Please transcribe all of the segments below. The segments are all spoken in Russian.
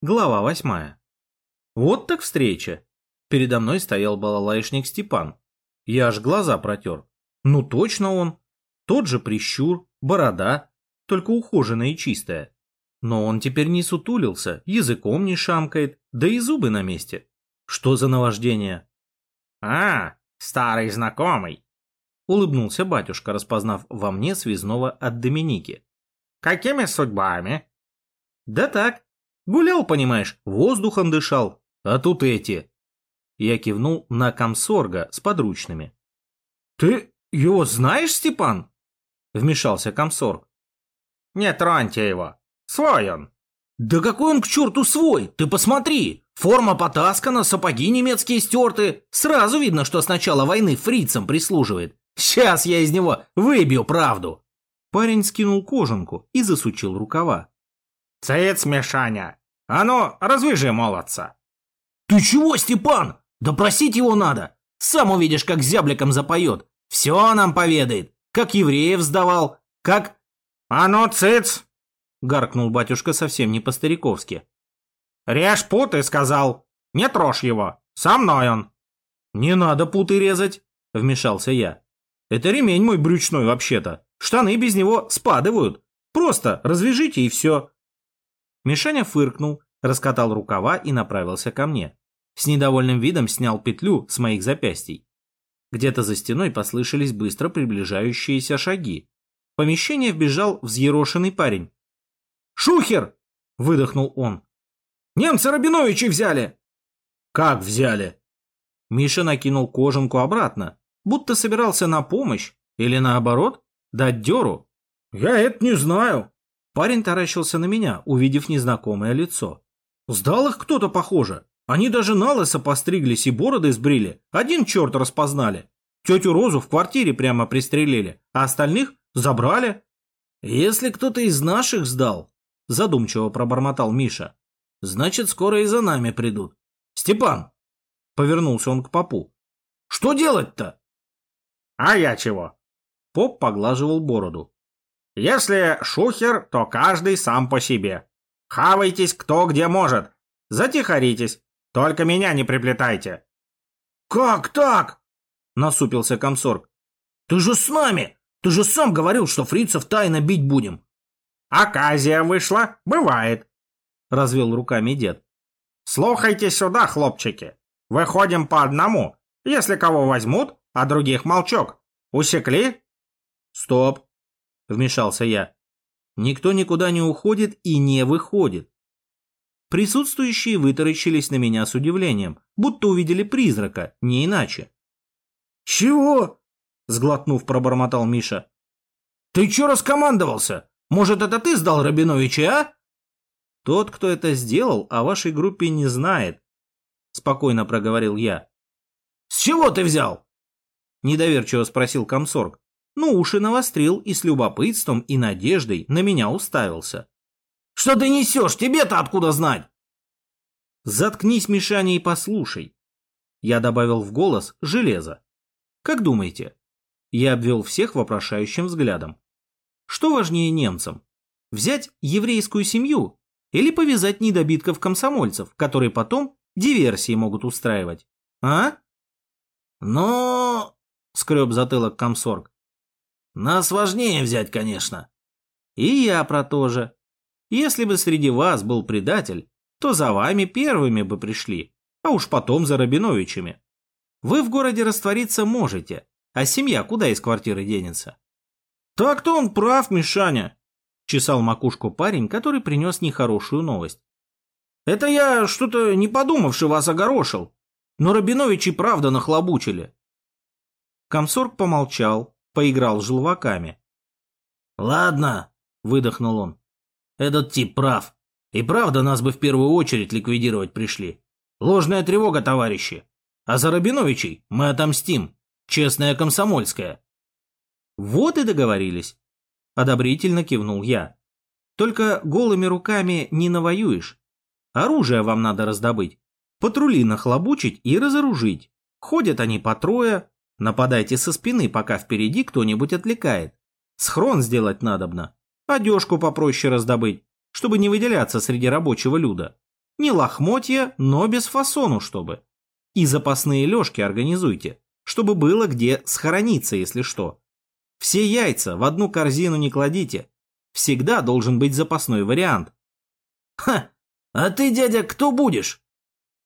Глава восьмая. Вот так встреча. Передо мной стоял балалайшник Степан. Я аж глаза протер. Ну точно он. Тот же прищур, борода, только ухоженная и чистая. Но он теперь не сутулился, языком не шамкает, да и зубы на месте. Что за наваждение? «А, старый знакомый!» Улыбнулся батюшка, распознав во мне связного от Доминики. «Какими судьбами?» «Да так, Гулял, понимаешь, воздухом дышал. А тут эти. Я кивнул на комсорга с подручными. Ты его знаешь, Степан? Вмешался комсорг. Не троньте его. Свой он. Да какой он к черту свой? Ты посмотри. Форма потаскана, сапоги немецкие стерты. Сразу видно, что с начала войны фрицам прислуживает. Сейчас я из него выбью правду. Парень скинул кожанку и засучил рукава. «Цец, Мишаня, а ну, развяжи молодца. Ты чего, Степан? Допросить его надо. Сам увидишь, как зябликом запоет. Все нам поведает. Как евреев сдавал, как... А ну, цыц! Гаркнул батюшка совсем не по-стариковски. Режь путы, сказал. Не трожь его. Со мной он. Не надо путы резать, вмешался я. Это ремень мой брючной вообще-то. Штаны без него спадывают. Просто развяжите и все. Мишаня фыркнул, раскатал рукава и направился ко мне. С недовольным видом снял петлю с моих запястий. Где-то за стеной послышались быстро приближающиеся шаги. В помещение вбежал взъерошенный парень. «Шухер!» — выдохнул он. «Немцы Рабиновичи взяли!» «Как взяли?» Миша накинул кожанку обратно, будто собирался на помощь или наоборот дать дёру. «Я это не знаю», Парень таращился на меня, увидев незнакомое лицо. Сдал их кто-то, похоже. Они даже на лысо постриглись и бороды сбрили. Один черт распознали. Тетю Розу в квартире прямо пристрелили, а остальных забрали. Если кто-то из наших сдал, задумчиво пробормотал Миша, значит, скоро и за нами придут. Степан, повернулся он к попу. Что делать-то? А я чего? Поп поглаживал бороду. Если шухер, то каждый сам по себе. Хавайтесь кто где может. Затихаритесь. Только меня не приплетайте. Как так? Насупился комсорг. Ты же с нами. Ты же сам говорил, что фрицев тайно бить будем. Оказия вышла, бывает. Развел руками дед. Слухайте сюда, хлопчики. Выходим по одному. Если кого возьмут, а других молчок. Усекли? Стоп. — вмешался я. «Никто никуда не уходит и не выходит». Присутствующие вытаращились на меня с удивлением, будто увидели призрака, не иначе. «Чего?» — сглотнув, пробормотал Миша. «Ты чё раскомандовался? Может, это ты сдал Рабиновича, а?» «Тот, кто это сделал, о вашей группе не знает», — спокойно проговорил я. «С чего ты взял?» — недоверчиво спросил комсорг но уши навострил и с любопытством и надеждой на меня уставился. «Что ты несешь? Тебе-то откуда знать?» «Заткнись, Мишаня, и послушай». Я добавил в голос железо. «Как думаете?» Я обвел всех вопрошающим взглядом. «Что важнее немцам? Взять еврейскую семью или повязать недобитков-комсомольцев, которые потом диверсии могут устраивать? А?» «Но...» — скреб затылок комсорг. Нас важнее взять, конечно. И я про то же. Если бы среди вас был предатель, то за вами первыми бы пришли, а уж потом за Рабиновичами. Вы в городе раствориться можете, а семья куда из квартиры денется? Так-то он прав, Мишаня, чесал макушку парень, который принес нехорошую новость. Это я что-то не подумавши вас огорошил, но Рабиновичи правда нахлобучили. Комсорг помолчал, поиграл желваками. «Ладно», — выдохнул он. «Этот тип прав. И правда нас бы в первую очередь ликвидировать пришли. Ложная тревога, товарищи. А за Рабиновичей мы отомстим. Честная комсомольская». «Вот и договорились», — одобрительно кивнул я. «Только голыми руками не навоюешь. Оружие вам надо раздобыть, патрули нахлобучить и разоружить. Ходят они по трое, Нападайте со спины, пока впереди кто-нибудь отвлекает. Схрон сделать надобно. Одежку попроще раздобыть, чтобы не выделяться среди рабочего люда. Не лохмотья, но без фасону, чтобы. И запасные лёжки организуйте, чтобы было где схорониться, если что. Все яйца в одну корзину не кладите. Всегда должен быть запасной вариант. Ха! А ты, дядя, кто будешь?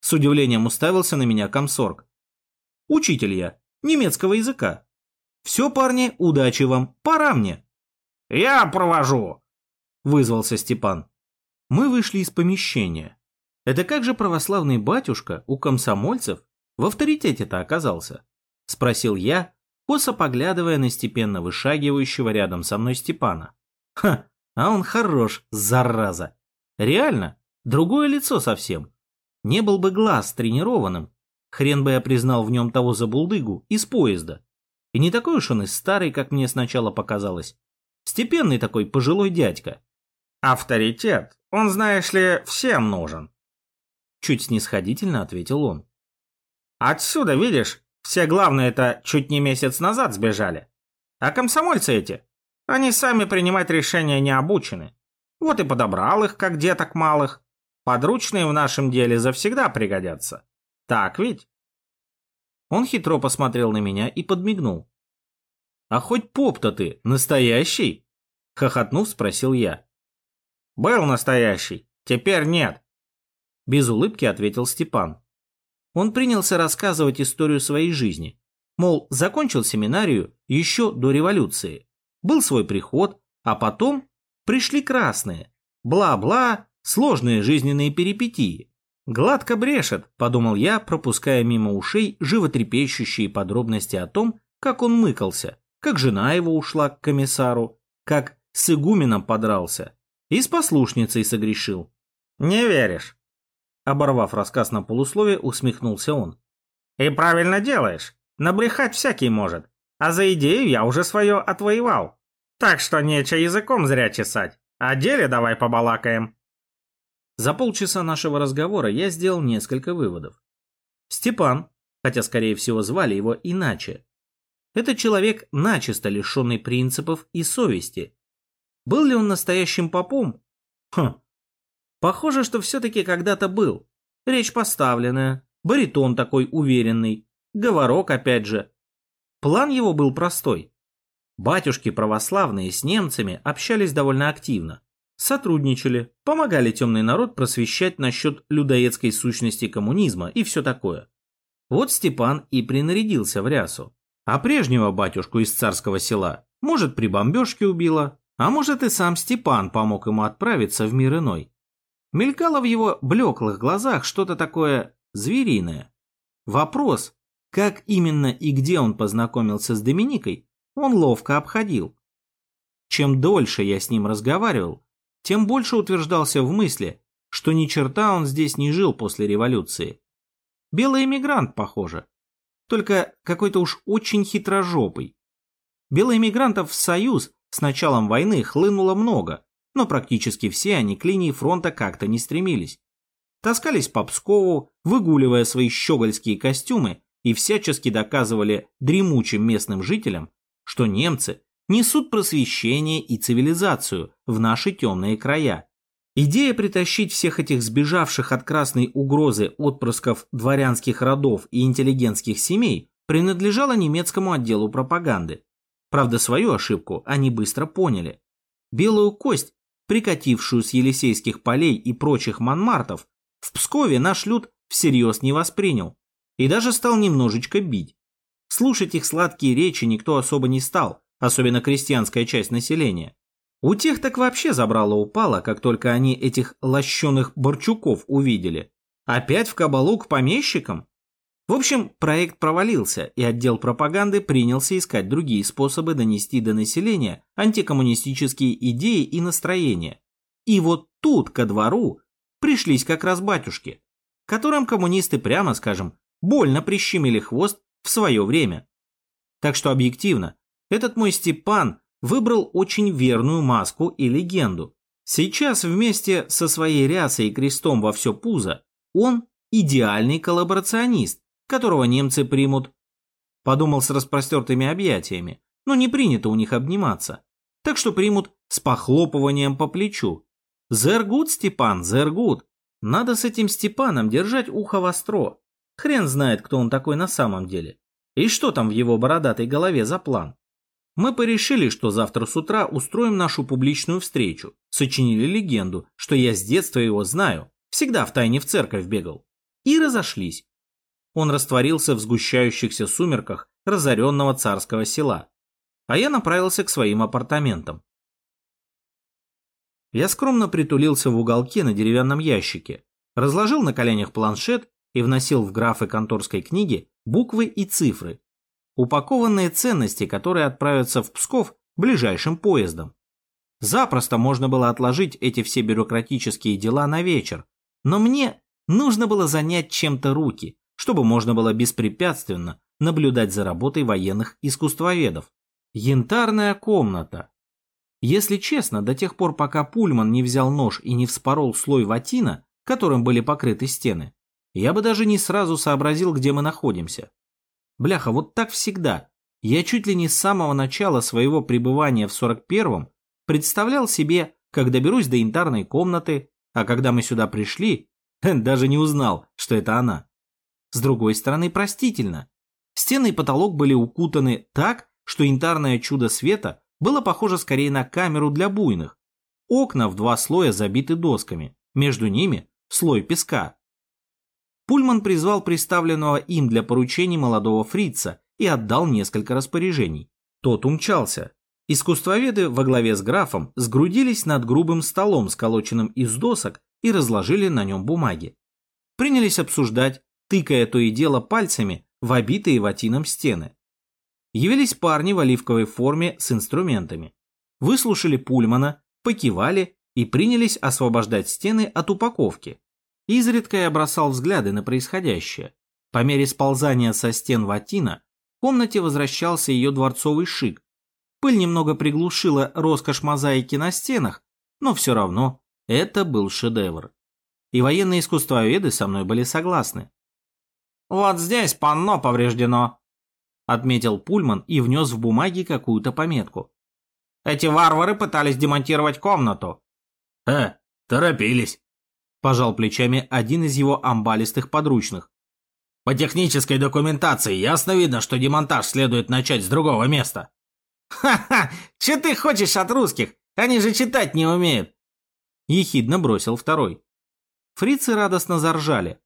С удивлением уставился на меня комсорг. Учитель я, немецкого языка. Все, парни, удачи вам, пора мне. Я провожу, вызвался Степан. Мы вышли из помещения. Это как же православный батюшка у комсомольцев в авторитете-то оказался? Спросил я, косо поглядывая на степенно вышагивающего рядом со мной Степана. Ха, а он хорош, зараза. Реально, другое лицо совсем. Не был бы глаз тренированным, хрен бы я признал в нем того забулдыгу из поезда. И не такой уж он и старый, как мне сначала показалось. Степенный такой пожилой дядька. Авторитет, он, знаешь ли, всем нужен. Чуть снисходительно ответил он. Отсюда, видишь, все главные-то чуть не месяц назад сбежали. А комсомольцы эти, они сами принимать решения не обучены. Вот и подобрал их, как деток малых. Подручные в нашем деле завсегда пригодятся. Так ведь? Он хитро посмотрел на меня и подмигнул. «А хоть поп-то ты настоящий?» Хохотнув, спросил я. «Был настоящий, теперь нет», — без улыбки ответил Степан. Он принялся рассказывать историю своей жизни. Мол, закончил семинарию еще до революции. Был свой приход, а потом пришли красные. Бла-бла, сложные жизненные перипетии. Гладко брешет, подумал я, пропуская мимо ушей животрепещущие подробности о том, как он мыкался, как жена его ушла к комиссару, как с игуменом подрался и с послушницей согрешил. «Не веришь?» Оборвав рассказ на полусловие, усмехнулся он. «И правильно делаешь. Набрехать всякий может. А за идею я уже свое отвоевал. Так что нече языком зря чесать. О деле давай побалакаем». За полчаса нашего разговора я сделал несколько выводов. Степан, хотя скорее всего звали его иначе, это человек начисто лишенный принципов и совести. Был ли он настоящим попом? Хм, Похоже, что все-таки когда-то был. Речь поставленная, баритон такой уверенный, говорок опять же. План его был простой. Батюшки православные с немцами общались довольно активно. Сотрудничали, помогали темный народ просвещать насчет людоедской сущности коммунизма и все такое. Вот Степан и принарядился в рясу. А прежнего батюшку из царского села, может, при бомбежке убило, а может и сам Степан помог ему отправиться в мир иной. Мелькало в его блеклых глазах что-то такое звериное. Вопрос, как именно и где он познакомился с Доминикой, он ловко обходил. Чем дольше я с ним разговаривал, тем больше утверждался в мысли, что ни черта он здесь не жил после революции. Белый эмигрант, похоже. Только какой-то уж очень хитрожопый. Белых эмигрантов в Союз с началом войны хлынуло много, но практически все они к линии фронта как-то не стремились. Таскались по Пскову, выгуливая свои щегольские костюмы и всячески доказывали дремучим местным жителям, что немцы несут просвещение и цивилизацию в наши темные края. Идея притащить всех этих сбежавших от красной угрозы отпрысков дворянских родов и интеллигентских семей принадлежала немецкому отделу пропаганды. Правда, свою ошибку они быстро поняли. Белую кость прикатившую с Елисейских полей и прочих манмартов, в Пскове наш люд всерьез не воспринял и даже стал немножечко бить. Слушать их сладкие речи никто особо не стал, особенно крестьянская часть населения. У тех так вообще забрало упало, как только они этих лощеных борчуков увидели. Опять в кабалу к помещикам? В общем, проект провалился, и отдел пропаганды принялся искать другие способы донести до населения антикоммунистические идеи и настроения. И вот тут, ко двору, пришлись как раз батюшки, которым коммунисты, прямо скажем, больно прищемили хвост в свое время. Так что объективно, этот мой Степан выбрал очень верную маску и легенду. Сейчас вместе со своей рясой и крестом во все пузо он идеальный коллаборационист, которого немцы примут. Подумал с распростертыми объятиями, но не принято у них обниматься. Так что примут с похлопыванием по плечу. Зергут, Степан, зергут. Надо с этим Степаном держать ухо востро. Хрен знает, кто он такой на самом деле. И что там в его бородатой голове за план. Мы порешили, что завтра с утра устроим нашу публичную встречу. Сочинили легенду, что я с детства его знаю. Всегда в тайне в церковь бегал. И разошлись. Он растворился в сгущающихся сумерках разоренного царского села. А я направился к своим апартаментам. Я скромно притулился в уголке на деревянном ящике, разложил на коленях планшет и вносил в графы конторской книги буквы и цифры, упакованные ценности, которые отправятся в Псков ближайшим поездом. Запросто можно было отложить эти все бюрократические дела на вечер, но мне нужно было занять чем-то руки, чтобы можно было беспрепятственно наблюдать за работой военных искусствоведов. Янтарная комната. Если честно, до тех пор, пока Пульман не взял нож и не вспорол слой ватина, которым были покрыты стены, я бы даже не сразу сообразил, где мы находимся. Бляха, вот так всегда. Я чуть ли не с самого начала своего пребывания в 41-м представлял себе, как доберусь до янтарной комнаты, а когда мы сюда пришли, даже не узнал, что это она. С другой стороны, простительно. Стены и потолок были укутаны так, что янтарное чудо света было похоже скорее на камеру для буйных. Окна в два слоя забиты досками, между ними слой песка. Пульман призвал представленного им для поручений молодого фрица и отдал несколько распоряжений. Тот умчался. Искусствоведы во главе с графом сгрудились над грубым столом, сколоченным из досок, и разложили на нем бумаги. Принялись обсуждать, тыкая то и дело пальцами в обитые ватином стены. Явились парни в оливковой форме с инструментами. Выслушали Пульмана, покивали и принялись освобождать стены от упаковки. Изредка я бросал взгляды на происходящее. По мере сползания со стен ватина в комнате возвращался ее дворцовый шик. Пыль немного приглушила роскошь мозаики на стенах, но все равно это был шедевр. И военные искусствоведы со мной были согласны. «Вот здесь панно повреждено», — отметил Пульман и внес в бумаги какую-то пометку. «Эти варвары пытались демонтировать комнату». «Э, торопились», — пожал плечами один из его амбалистых подручных. «По технической документации ясно видно, что демонтаж следует начать с другого места». «Ха-ха! Че ты хочешь от русских? Они же читать не умеют!» Ехидно бросил второй. Фрицы радостно заржали,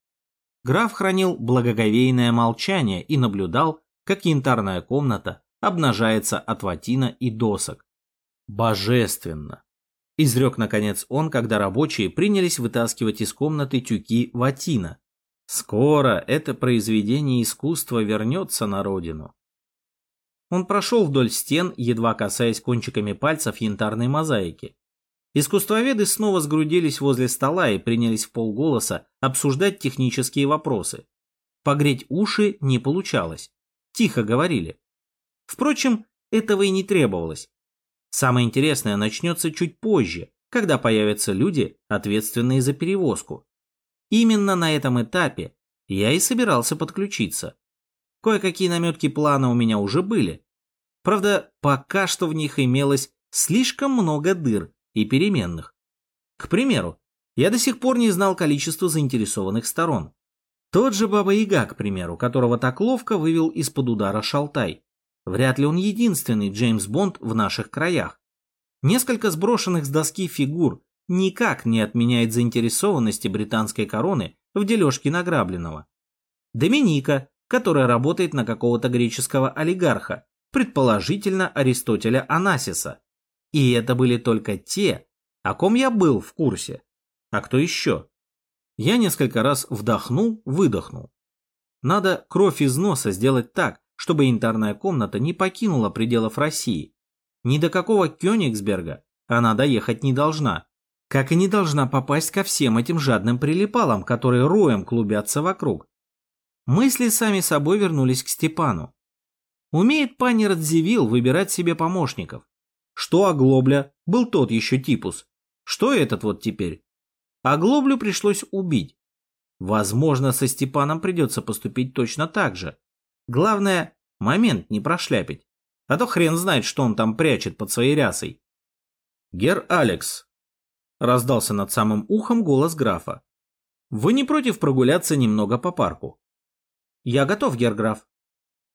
Граф хранил благоговейное молчание и наблюдал, как янтарная комната обнажается от ватина и досок. «Божественно!» – изрек наконец он, когда рабочие принялись вытаскивать из комнаты тюки ватина. «Скоро это произведение искусства вернется на родину». Он прошел вдоль стен, едва касаясь кончиками пальцев янтарной мозаики. Искусствоведы снова сгрудились возле стола и принялись в полголоса обсуждать технические вопросы. Погреть уши не получалось. Тихо говорили. Впрочем, этого и не требовалось. Самое интересное начнется чуть позже, когда появятся люди, ответственные за перевозку. Именно на этом этапе я и собирался подключиться. Кое-какие наметки плана у меня уже были. Правда, пока что в них имелось слишком много дыр, и переменных. К примеру, я до сих пор не знал количество заинтересованных сторон. Тот же Баба Яга, к примеру, которого так ловко вывел из-под удара Шалтай. Вряд ли он единственный Джеймс Бонд в наших краях. Несколько сброшенных с доски фигур никак не отменяет заинтересованности британской короны в дележке награбленного. Доминика, которая работает на какого-то греческого олигарха, предположительно Аристотеля Анасиса, и это были только те, о ком я был в курсе. А кто еще? Я несколько раз вдохнул, выдохнул. Надо кровь из носа сделать так, чтобы янтарная комната не покинула пределов России. Ни до какого Кёнигсберга она доехать не должна. Как и не должна попасть ко всем этим жадным прилипалам, которые роем клубятся вокруг. Мысли сами собой вернулись к Степану. Умеет пани Радзивилл выбирать себе помощников. Что Оглобля был тот еще типус. Что этот вот теперь? Оглоблю пришлось убить. Возможно, со Степаном придется поступить точно так же. Главное, момент не прошляпить. А то хрен знает, что он там прячет под своей рясой. «Гер Алекс», — раздался над самым ухом голос графа. Вы не против прогуляться немного по парку? Я готов, герграф.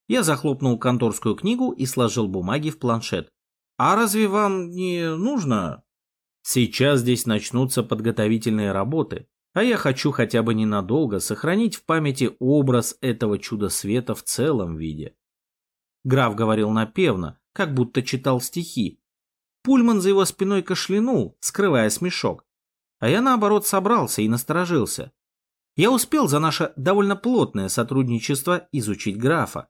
Я захлопнул конторскую книгу и сложил бумаги в планшет. А разве вам не нужно? Сейчас здесь начнутся подготовительные работы, а я хочу хотя бы ненадолго сохранить в памяти образ этого чуда света в целом виде. Граф говорил напевно, как будто читал стихи. Пульман за его спиной кашлянул, скрывая смешок. А я, наоборот, собрался и насторожился. Я успел за наше довольно плотное сотрудничество изучить графа.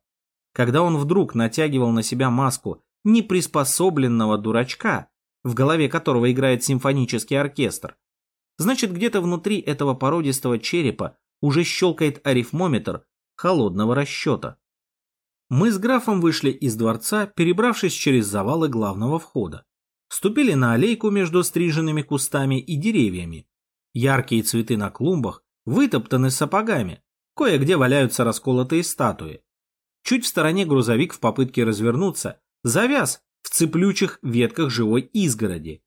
Когда он вдруг натягивал на себя маску неприспособленного дурачка, в голове которого играет симфонический оркестр, значит где-то внутри этого породистого черепа уже щелкает арифмометр холодного расчета. Мы с графом вышли из дворца, перебравшись через завалы главного входа. Ступили на аллейку между стриженными кустами и деревьями. Яркие цветы на клумбах вытоптаны сапогами, кое-где валяются расколотые статуи. Чуть в стороне грузовик в попытке развернуться завяз в цеплючих ветках живой изгороди.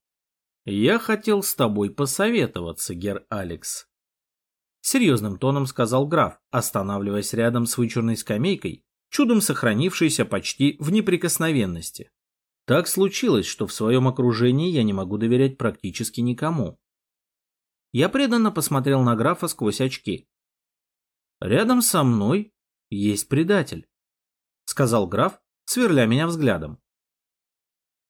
«Я хотел с тобой посоветоваться, гер Алекс», — серьезным тоном сказал граф, останавливаясь рядом с вычурной скамейкой, чудом сохранившейся почти в неприкосновенности. Так случилось, что в своем окружении я не могу доверять практически никому. Я преданно посмотрел на графа сквозь очки. «Рядом со мной есть предатель», — сказал граф, сверля меня взглядом.